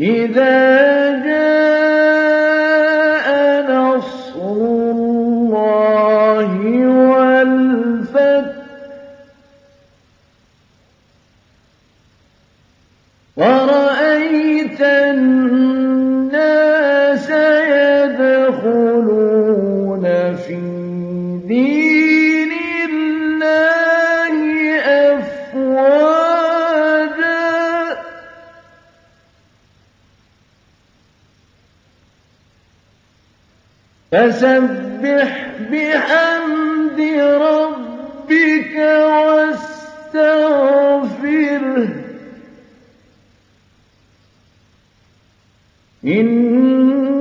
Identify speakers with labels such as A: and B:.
A: إِذَا جَاءَ نَصْرُ اللَّهِ وَالْفَتْحُ وَرَأَيْتَ النَّاسَ يَدْخُلُونَ فِي دِينِ فَسَبِّحْ بِحَمْدِ رَبِّكَ وَاسْتَغْفِرْهُ ۚ.